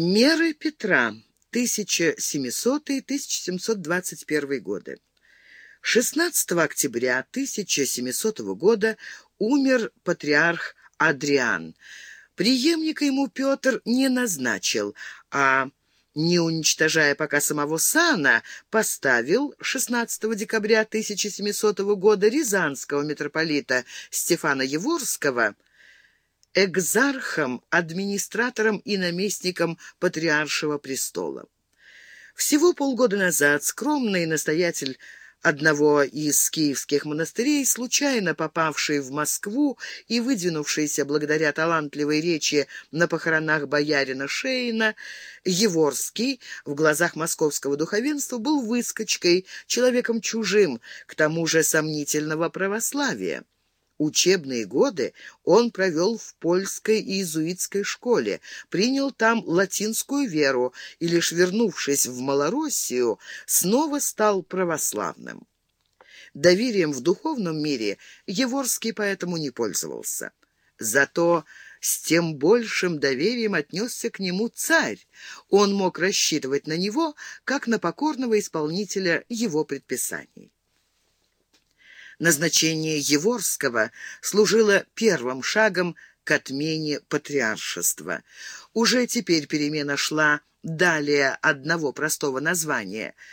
Меры Петра, 1700-1721 годы. 16 октября 1700 года умер патриарх Адриан. Преемника ему Петр не назначил, а не уничтожая пока самого сана, поставил 16 декабря 1700 года рязанского митрополита Стефана Еворского экзархом, администратором и наместником патриаршего престола. Всего полгода назад скромный настоятель одного из киевских монастырей, случайно попавший в Москву и выдвинувшийся благодаря талантливой речи на похоронах боярина Шейна, Еворский в глазах московского духовенства был выскочкой, человеком чужим, к тому же сомнительного православия. Учебные годы он провел в польской и иезуитской школе, принял там латинскую веру и, лишь вернувшись в Малороссию, снова стал православным. Доверием в духовном мире Еворский поэтому не пользовался. Зато с тем большим доверием отнесся к нему царь. Он мог рассчитывать на него, как на покорного исполнителя его предписаний. Назначение Еворского служило первым шагом к отмене патриаршества. Уже теперь перемена шла далее одного простого названия –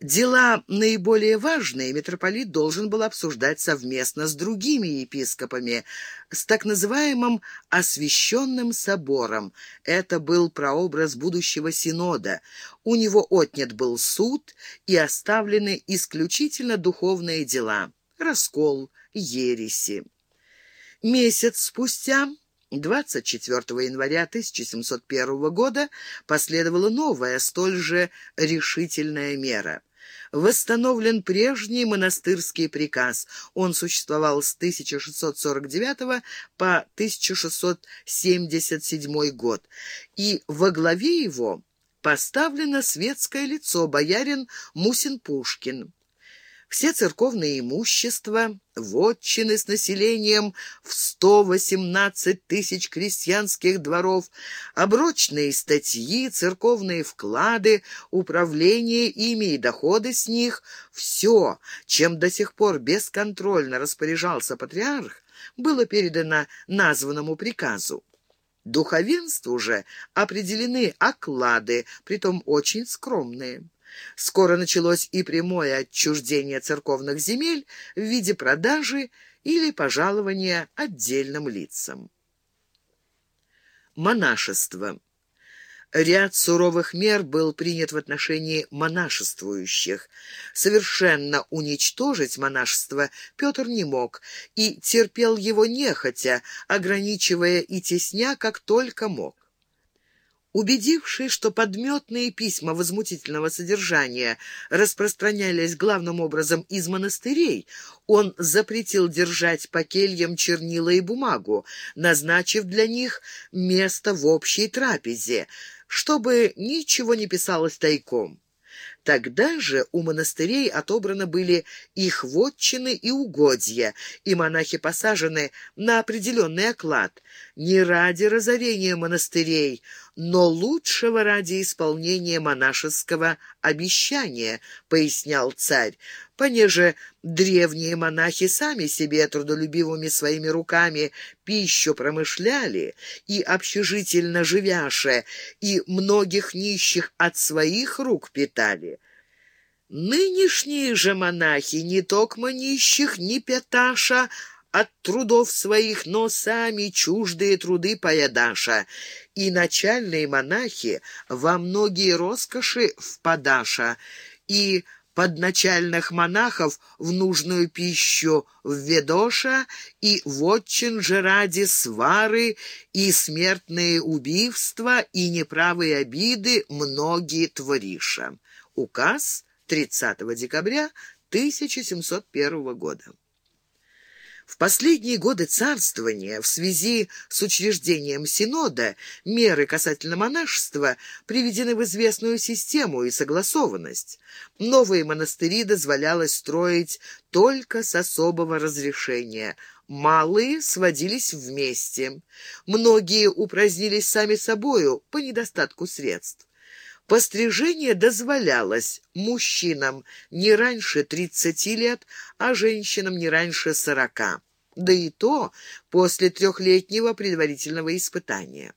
Дела наиболее важные митрополит должен был обсуждать совместно с другими епископами, с так называемым «освященным собором». Это был прообраз будущего синода. У него отнят был суд и оставлены исключительно духовные дела – раскол, ереси. Месяц спустя 24 января 1701 года последовала новая, столь же решительная мера восстановлен прежний монастырский приказ. Он существовал с 1649 по 1677 год, и во главе его поставлено светское лицо боярин Мусин-Пушкин все церковные имущества, вотчины с населением в 118 тысяч крестьянских дворов, оброчные статьи, церковные вклады, управление ими и доходы с них — все, чем до сих пор бесконтрольно распоряжался патриарх, было передано названному приказу. Духовенству же определены оклады, притом очень скромные. Скоро началось и прямое отчуждение церковных земель в виде продажи или пожалования отдельным лицам. Монашество. Ряд суровых мер был принят в отношении монашествующих. Совершенно уничтожить монашество Петр не мог и терпел его нехотя, ограничивая и тесня, как только мог. Убедившись, что подметные письма возмутительного содержания распространялись главным образом из монастырей, он запретил держать по кельям чернила и бумагу, назначив для них место в общей трапезе, чтобы ничего не писалось тайком. Тогда же у монастырей отобраны были их вотчины и угодья, и монахи посажены на определенный оклад, не ради разорения монастырей, но лучшего ради исполнения монашеского обещания, пояснял царь, понеже древние монахи сами себе трудолюбивыми своими руками пищу промышляли и общежительно живяше, и многих нищих от своих рук питали. Нынешние же монахи не токмо нищих, ни пяташа, от трудов своих, но сами чуждые труды поедаша, и начальные монахи во многие роскоши впадаша, и подначальных монахов в нужную пищу в ведоша и вотчин же ради свары и смертные убийства и неправые обиды многие твориша. Указ 30 декабря 1701 года. В последние годы царствования в связи с учреждением Синода меры касательно монашества приведены в известную систему и согласованность. Новые монастыри дозволялось строить только с особого разрешения. малые сводились вместе. Многие упразднились сами собою по недостатку средств. Пострижение дозволялось мужчинам не раньше 30 лет, а женщинам не раньше 40. Да и то после трехлетнего предварительного испытания.